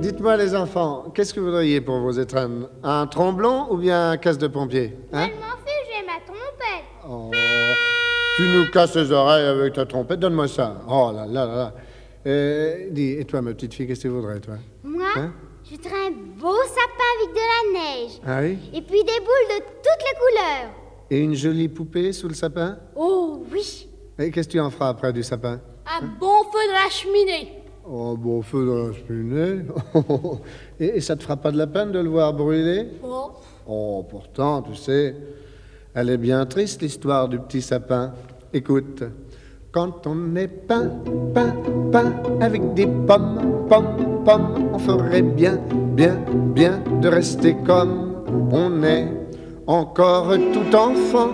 Dites-moi les enfants, qu'est-ce que vous voudriez pour vos étrennes? Un tromblon ou bien un casse de pompier hein? Je m'en fiche, j'ai ma trompette. Oh, tu nous casses les oreilles avec ta trompette, donne-moi ça. Oh là là là là. Euh, dis, et toi, ma petite fille, qu'est-ce que tu voudrais, toi? Moi hein? Je voudrais un beau sapin avec de la neige. Ah oui? Et puis des boules de toutes les couleurs. Et une jolie poupée sous le sapin? Oh oui. Et qu'est-ce que tu en feras après du sapin? Un bon feu de la cheminée. Oh, bon feu de la cheminée et, et, ça te fera pas de la peine de le voir brûler? Oh. Oh, pourtant, tu sais, elle est bien triste l'histoire du petit sapin. Écoute. Quand on est peint, peint, peint avec des pommes, pommes, pommes, on ferait bien, bien, bien de rester comme on est. Encore tout enfant,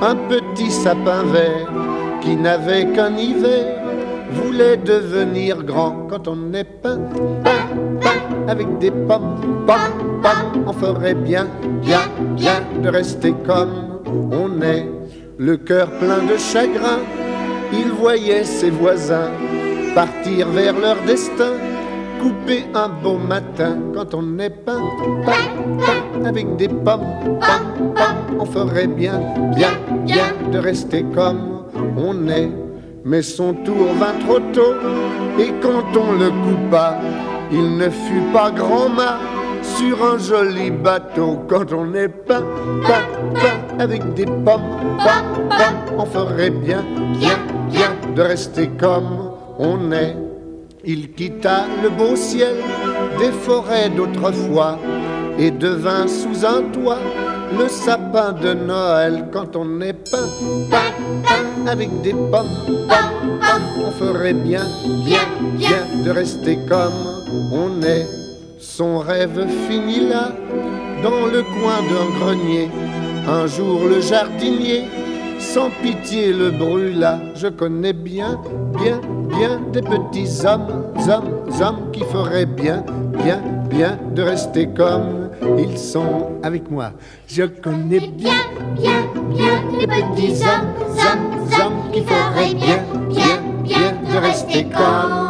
un petit sapin vert qui n'avait qu'un hiver voulait devenir grand quand on est peint, avec des pommes, on ferait bien, bien, bien de rester comme on est. Le cœur plein de chagrin, il voyait ses voisins partir vers leur destin, couper un beau matin quand on est peint, avec des pommes, pommes, pommes, on ferait bien, bien, bien de rester comme on est. Mais son tour vint trop tôt, et quand on le coupa, il ne fut pas grand mât sur un joli bateau. Quand on est peint, peint, peint avec des pommes, on ferait bien, bien, bien de rester comme on est. Il quitta le beau ciel des forêts d'autrefois et devint sous un toit le sapin de Noël quand on est peint, avec des pommes. On ferait bien, bien, bien de rester comme on est. Son rêve finit là, dans le coin d'un grenier. Un jour le jardinier, sans pitié, le brûla. Je connais bien, bien, bien des petits hommes, hommes, hommes qui feraient bien, bien, bien de rester comme ils sont avec moi. Je connais bien, bien, bien les petits hommes, hommes, hommes qui feraient bien, bien, bien de rester comme